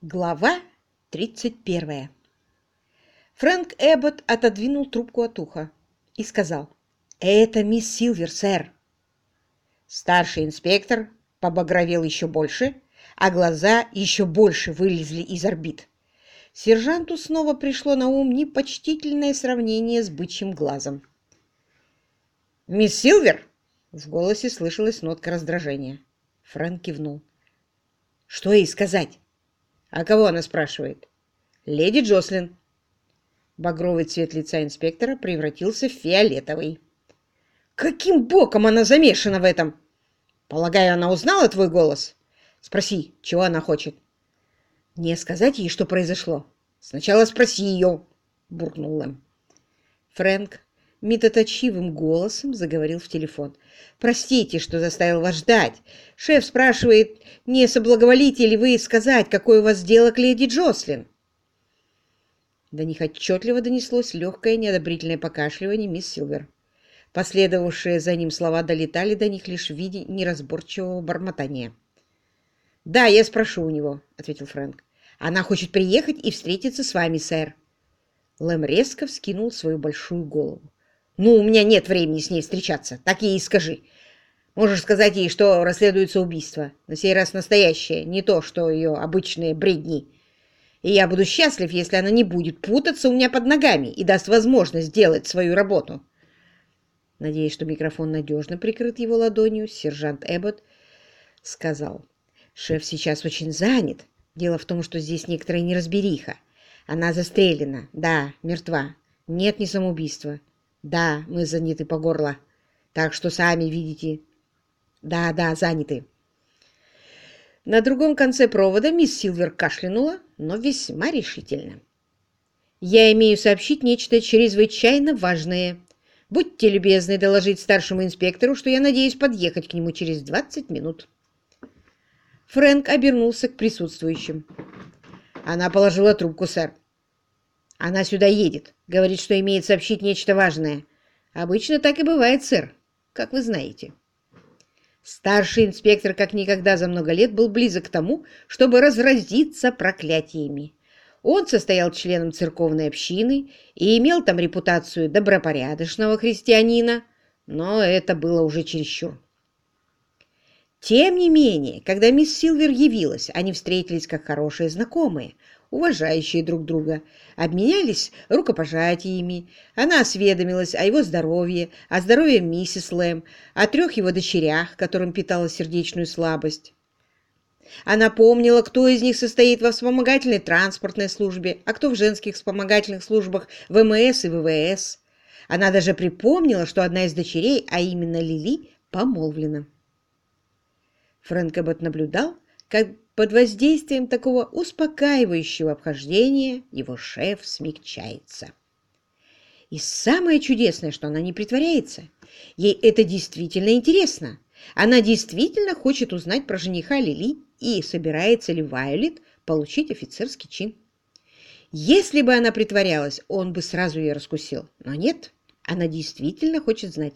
Глава 31. Фрэнк Эббот отодвинул трубку от уха и сказал, «Это мисс Силвер, сэр». Старший инспектор побагровел еще больше, а глаза еще больше вылезли из орбит. Сержанту снова пришло на ум непочтительное сравнение с бычьим глазом. «Мисс Силвер?» — в голосе слышалась нотка раздражения. Фрэнк кивнул. «Что ей сказать?» «А кого она спрашивает?» «Леди Джослин». Багровый цвет лица инспектора превратился в фиолетовый. «Каким боком она замешана в этом?» «Полагаю, она узнала твой голос?» «Спроси, чего она хочет?» «Не сказать ей, что произошло?» «Сначала спроси ее», — буркнул Лэм. Фрэнк метоточивым голосом заговорил в телефон. «Простите, что заставил вас ждать. Шеф спрашивает, не соблаговолите ли вы сказать, какое у вас дело к леди Джослин?» До них отчетливо донеслось легкое неодобрительное покашливание мисс Силвер. Последовавшие за ним слова долетали до них лишь в виде неразборчивого бормотания. «Да, я спрошу у него», — ответил Фрэнк. «Она хочет приехать и встретиться с вами, сэр». Лэм резко вскинул свою большую голову. Ну, у меня нет времени с ней встречаться, так ей и скажи. Можешь сказать ей, что расследуется убийство. На сей раз настоящее, не то, что ее обычные бредни. И я буду счастлив, если она не будет путаться у меня под ногами и даст возможность сделать свою работу. Надеясь, что микрофон надежно прикрыт его ладонью, сержант Эббот сказал. Шеф сейчас очень занят. Дело в том, что здесь некоторая неразбериха. Она застрелена, да, мертва. Нет, не самоубийства. Да, мы заняты по горло. Так что сами видите. Да, да, заняты. На другом конце провода мисс Силвер кашлянула, но весьма решительно. «Я имею сообщить нечто чрезвычайно важное. Будьте любезны доложить старшему инспектору, что я надеюсь подъехать к нему через 20 минут». Фрэнк обернулся к присутствующим. Она положила трубку, сэр. Она сюда едет. Говорит, что имеет сообщить нечто важное. Обычно так и бывает, сэр, как вы знаете. Старший инспектор, как никогда за много лет, был близок к тому, чтобы разразиться проклятиями. Он состоял членом церковной общины и имел там репутацию добропорядочного христианина, но это было уже чересчур. Тем не менее, когда мисс Силвер явилась, они встретились как хорошие знакомые, уважающие друг друга, обменялись рукопожатиями. Она осведомилась о его здоровье, о здоровье миссис Лэм, о трех его дочерях, которым питала сердечную слабость. Она помнила, кто из них состоит во вспомогательной транспортной службе, а кто в женских вспомогательных службах ВМС и ВВС. Она даже припомнила, что одна из дочерей, а именно Лили, помолвлена. Фрэнк Эббот наблюдал, как под воздействием такого успокаивающего обхождения его шеф смягчается. И самое чудесное, что она не притворяется. Ей это действительно интересно. Она действительно хочет узнать про жениха Лили и собирается ли Вайолет получить офицерский чин. Если бы она притворялась, он бы сразу ее раскусил. Но нет, она действительно хочет знать.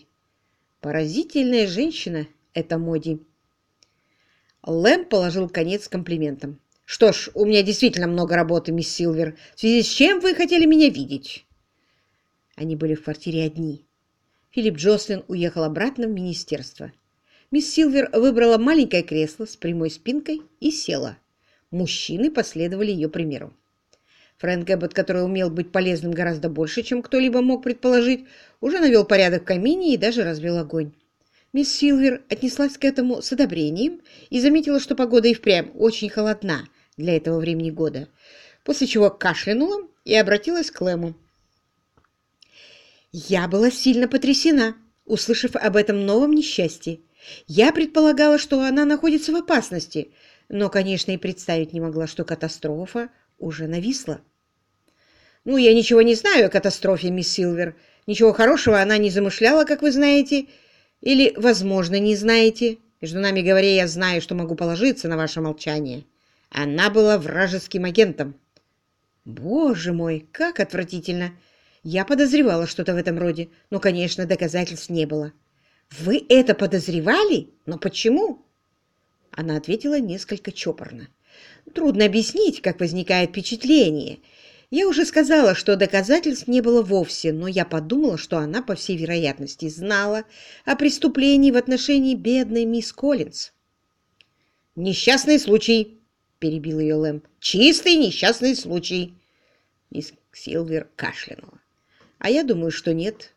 Поразительная женщина — это Моди. Лэм положил конец комплиментам. «Что ж, у меня действительно много работы, мисс Силвер. В связи с чем вы хотели меня видеть?» Они были в квартире одни. Филипп Джослин уехал обратно в министерство. Мисс Силвер выбрала маленькое кресло с прямой спинкой и села. Мужчины последовали ее примеру. Фрэнк Эббот, который умел быть полезным гораздо больше, чем кто-либо мог предположить, уже навел порядок в камине и даже развел огонь. Мисс Силвер отнеслась к этому с одобрением и заметила, что погода и впрямь очень холодна для этого времени года, после чего кашлянула и обратилась к Лэму. «Я была сильно потрясена, услышав об этом новом несчастье. Я предполагала, что она находится в опасности, но, конечно, и представить не могла, что катастрофа уже нависла». «Ну, я ничего не знаю о катастрофе, мисс Силвер. Ничего хорошего она не замышляла, как вы знаете, или, возможно, не знаете? Между нами говоря, я знаю, что могу положиться на ваше молчание. Она была вражеским агентом. Боже мой, как отвратительно! Я подозревала что-то в этом роде, но, конечно, доказательств не было. Вы это подозревали? Но почему? Она ответила несколько чопорно. Трудно объяснить, как возникает впечатление. Я уже сказала, что доказательств не было вовсе, но я подумала, что она, по всей вероятности, знала о преступлении в отношении бедной мисс Коллинз. «Несчастный случай!» — перебил ее Лэмп. «Чистый несчастный случай!» Мисс Силвер кашлянула. «А я думаю, что нет.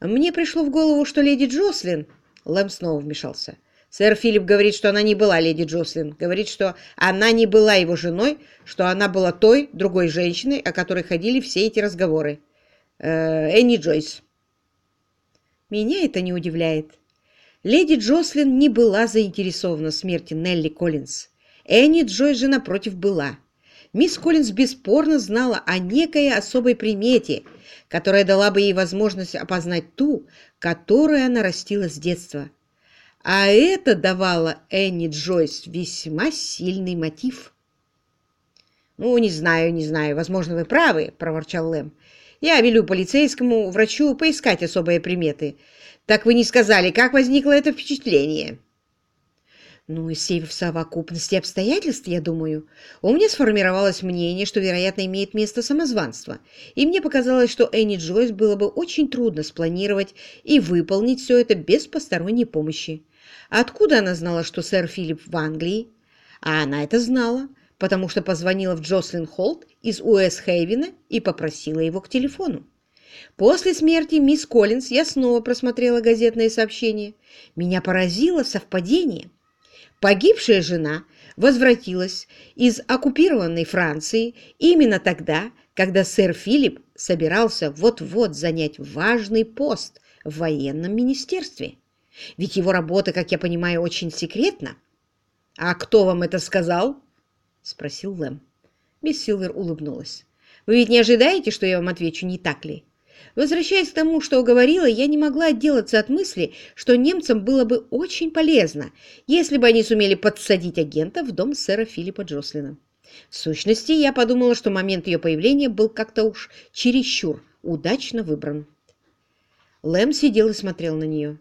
Мне пришло в голову, что леди Джослин...» Лэм снова вмешался. Сэр Филипп говорит, что она не была леди Джослин. Говорит, что она не была его женой, что она была той, другой женщиной, о которой ходили все эти разговоры. Э, Энни Джойс. Меня это не удивляет. Леди Джослин не была заинтересована в смерти Нелли Коллинз. Энни Джойс же, напротив, была. Мисс Коллинз бесспорно знала о некой особой примете, которая дала бы ей возможность опознать ту, которую она растила с детства – а это давало Энни Джойс весьма сильный мотив. «Ну, не знаю, не знаю. Возможно, вы правы», — проворчал Лэм. «Я велю полицейскому врачу поискать особые приметы. Так вы не сказали, как возникло это впечатление?» Ну, из всей совокупности обстоятельств, я думаю, у меня сформировалось мнение, что, вероятно, имеет место самозванство, и мне показалось, что Энни Джойс было бы очень трудно спланировать и выполнить все это без посторонней помощи. Откуда она знала, что сэр Филипп в Англии? А она это знала, потому что позвонила в Джослин Холт из Уэст-Хейвена и попросила его к телефону. После смерти мисс Коллинз я снова просмотрела газетные сообщения. Меня поразило совпадение. Погибшая жена возвратилась из оккупированной Франции именно тогда, когда сэр Филипп собирался вот-вот занять важный пост в военном министерстве. Ведь его работа, как я понимаю, очень секретна. «А кто вам это сказал?» — спросил Лэм. Мисс Силвер улыбнулась. «Вы ведь не ожидаете, что я вам отвечу, не так ли?» Возвращаясь к тому, что говорила, я не могла отделаться от мысли, что немцам было бы очень полезно, если бы они сумели подсадить агента в дом сэра Филиппа Джослина. В сущности, я подумала, что момент ее появления был как-то уж чересчур удачно выбран. Лэм сидел и смотрел на нее.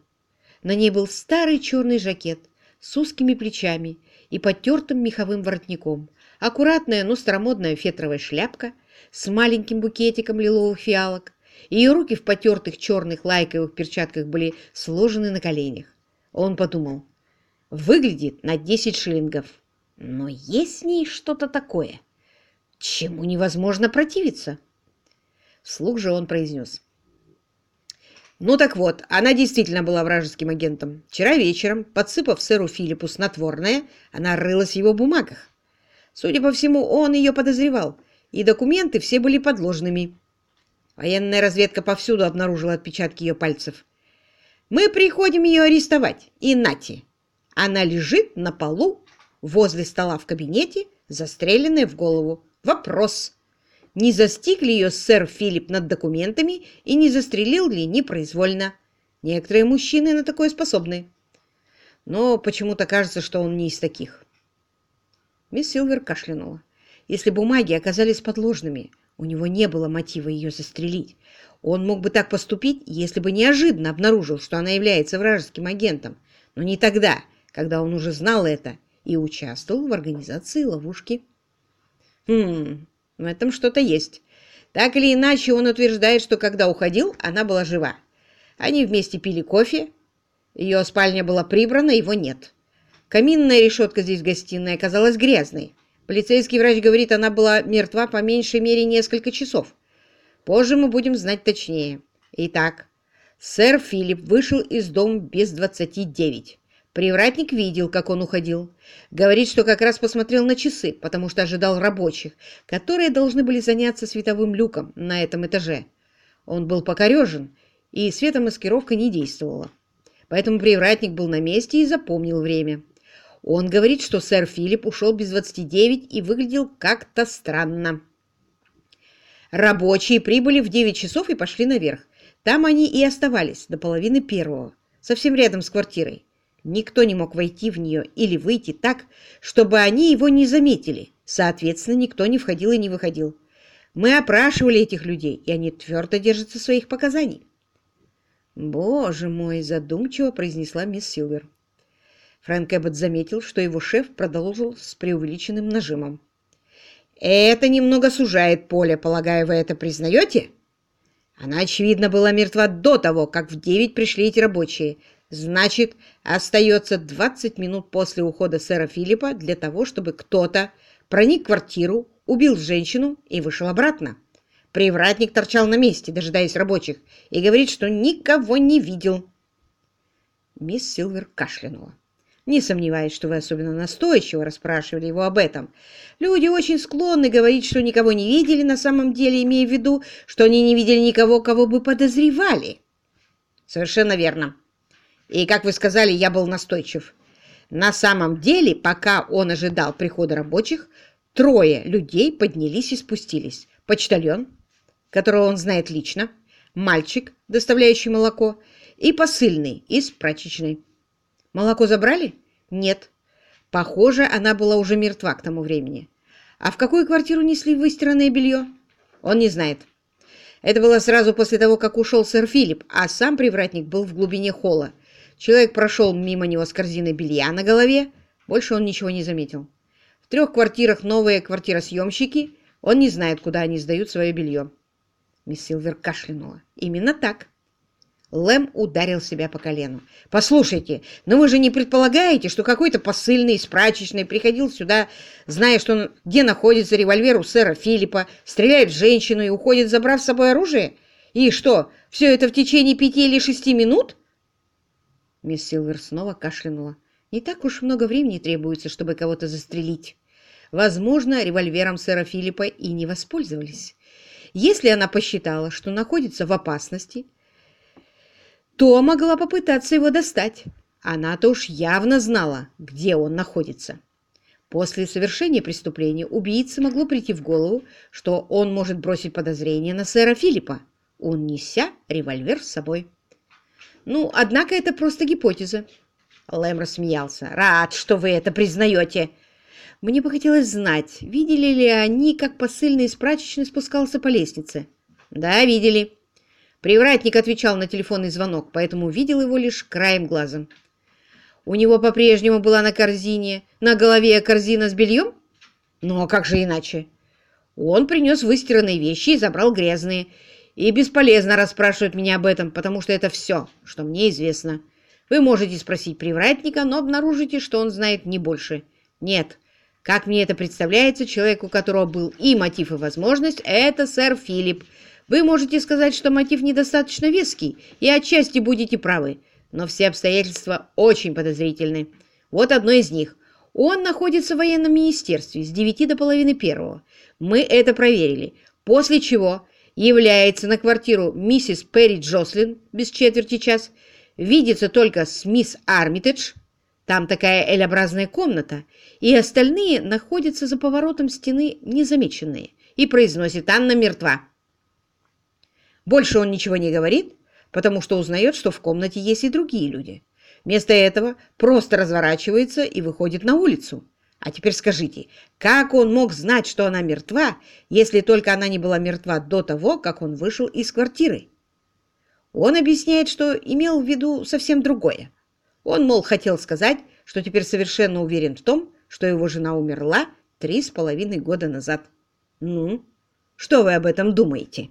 На ней был старый черный жакет с узкими плечами и потертым меховым воротником, аккуратная, но старомодная фетровая шляпка с маленьким букетиком лиловых фиалок. Ее руки в потертых черных лайковых перчатках были сложены на коленях. Он подумал, выглядит на 10 шиллингов, но есть в ней что-то такое, чему невозможно противиться. Вслух же он произнес, ну так вот, она действительно была вражеским агентом. Вчера вечером, подсыпав сэру Филиппу снотворное, она рылась в его бумагах. Судя по всему, он ее подозревал, и документы все были подложными. Военная разведка повсюду обнаружила отпечатки ее пальцев. Мы приходим ее арестовать, и нати. Она лежит на полу возле стола в кабинете, застреленная в голову. Вопрос не застиг ли ее сэр Филипп над документами и не застрелил ли непроизвольно. Некоторые мужчины на такое способны. Но почему-то кажется, что он не из таких. Мисс Силвер кашлянула. Если бумаги оказались подложными, у него не было мотива ее застрелить. Он мог бы так поступить, если бы неожиданно обнаружил, что она является вражеским агентом, но не тогда, когда он уже знал это и участвовал в организации ловушки. Хм, в этом что-то есть. Так или иначе, он утверждает, что когда уходил, она была жива. Они вместе пили кофе. Ее спальня была прибрана, его нет. Каминная решетка здесь в гостиной оказалась грязной. Полицейский врач говорит, она была мертва по меньшей мере несколько часов. Позже мы будем знать точнее. Итак, сэр Филипп вышел из дома без двадцати девять. Привратник видел, как он уходил. Говорит, что как раз посмотрел на часы, потому что ожидал рабочих, которые должны были заняться световым люком на этом этаже. Он был покорежен, и светомаскировка не действовала. Поэтому привратник был на месте и запомнил время. Он говорит, что сэр Филипп ушел без 29 и выглядел как-то странно. Рабочие прибыли в 9 часов и пошли наверх. Там они и оставались до половины первого, совсем рядом с квартирой. Никто не мог войти в нее или выйти так, чтобы они его не заметили. Соответственно, никто не входил и не выходил. Мы опрашивали этих людей, и они твердо держатся своих показаний. «Боже мой!» – задумчиво произнесла мисс Силвер. Фрэнк Эббот заметил, что его шеф продолжил с преувеличенным нажимом. «Это немного сужает поле, полагаю, вы это признаете?» Она, очевидно, была мертва до того, как в девять пришли эти рабочие. Значит, остается 20 минут после ухода сэра Филиппа для того, чтобы кто-то проник в квартиру, убил женщину и вышел обратно. Привратник торчал на месте, дожидаясь рабочих, и говорит, что никого не видел. Мисс Силвер кашлянула. Не сомневаюсь, что вы особенно настойчиво расспрашивали его об этом. Люди очень склонны говорить, что никого не видели, на самом деле имея в виду, что они не видели никого, кого бы подозревали. Совершенно верно. И, как вы сказали, я был настойчив. На самом деле, пока он ожидал прихода рабочих, трое людей поднялись и спустились. Почтальон, которого он знает лично, мальчик, доставляющий молоко, и посыльный из прачечной. Молоко забрали? Нет. Похоже, она была уже мертва к тому времени. А в какую квартиру несли выстиранное белье? Он не знает. Это было сразу после того, как ушел сэр Филипп, а сам привратник был в глубине холла. Человек прошел мимо него с корзиной белья на голове. Больше он ничего не заметил. В трех квартирах новые квартиросъемщики. Он не знает, куда они сдают свое белье. Мисс Силвер кашлянула. Именно так. Лэм ударил себя по колену. «Послушайте, но вы же не предполагаете, что какой-то посыльный из прачечной приходил сюда, зная, что где находится револьвер у сэра Филиппа, стреляет в женщину и уходит, забрав с собой оружие? И что, все это в течение пяти или шести минут?» Мисс Силвер снова кашлянула. «Не так уж много времени требуется, чтобы кого-то застрелить. Возможно, револьвером сэра Филиппа и не воспользовались. Если она посчитала, что находится в опасности, то могла попытаться его достать. Она-то уж явно знала, где он находится. После совершения преступления убийце могло прийти в голову, что он может бросить подозрение на сэра Филиппа, унеся револьвер с собой. Ну, однако это просто гипотеза. Лэм рассмеялся. «Рад, что вы это признаете. Мне бы хотелось знать, видели ли они, как посыльный из прачечной спускался по лестнице?» «Да, видели. Привратник отвечал на телефонный звонок, поэтому видел его лишь краем глаза. У него по-прежнему была на корзине, на голове корзина с бельем? Ну, а как же иначе? Он принес выстиранные вещи и забрал грязные. И бесполезно расспрашивать меня об этом, потому что это все, что мне известно. Вы можете спросить привратника, но обнаружите, что он знает не больше. Нет, как мне это представляется, человек, у которого был и мотив, и возможность, это сэр Филипп, вы можете сказать, что мотив недостаточно веский, и отчасти будете правы, но все обстоятельства очень подозрительны. Вот одно из них. Он находится в военном министерстве с 9 до половины первого. Мы это проверили. После чего является на квартиру миссис Перри Джослин без четверти час, видится только с мисс Армитедж, там такая L-образная комната, и остальные находятся за поворотом стены незамеченные, и произносит «Анна мертва». Больше он ничего не говорит, потому что узнает, что в комнате есть и другие люди. Вместо этого просто разворачивается и выходит на улицу. А теперь скажите, как он мог знать, что она мертва, если только она не была мертва до того, как он вышел из квартиры? Он объясняет, что имел в виду совсем другое. Он, мол, хотел сказать, что теперь совершенно уверен в том, что его жена умерла три с половиной года назад. Ну, что вы об этом думаете?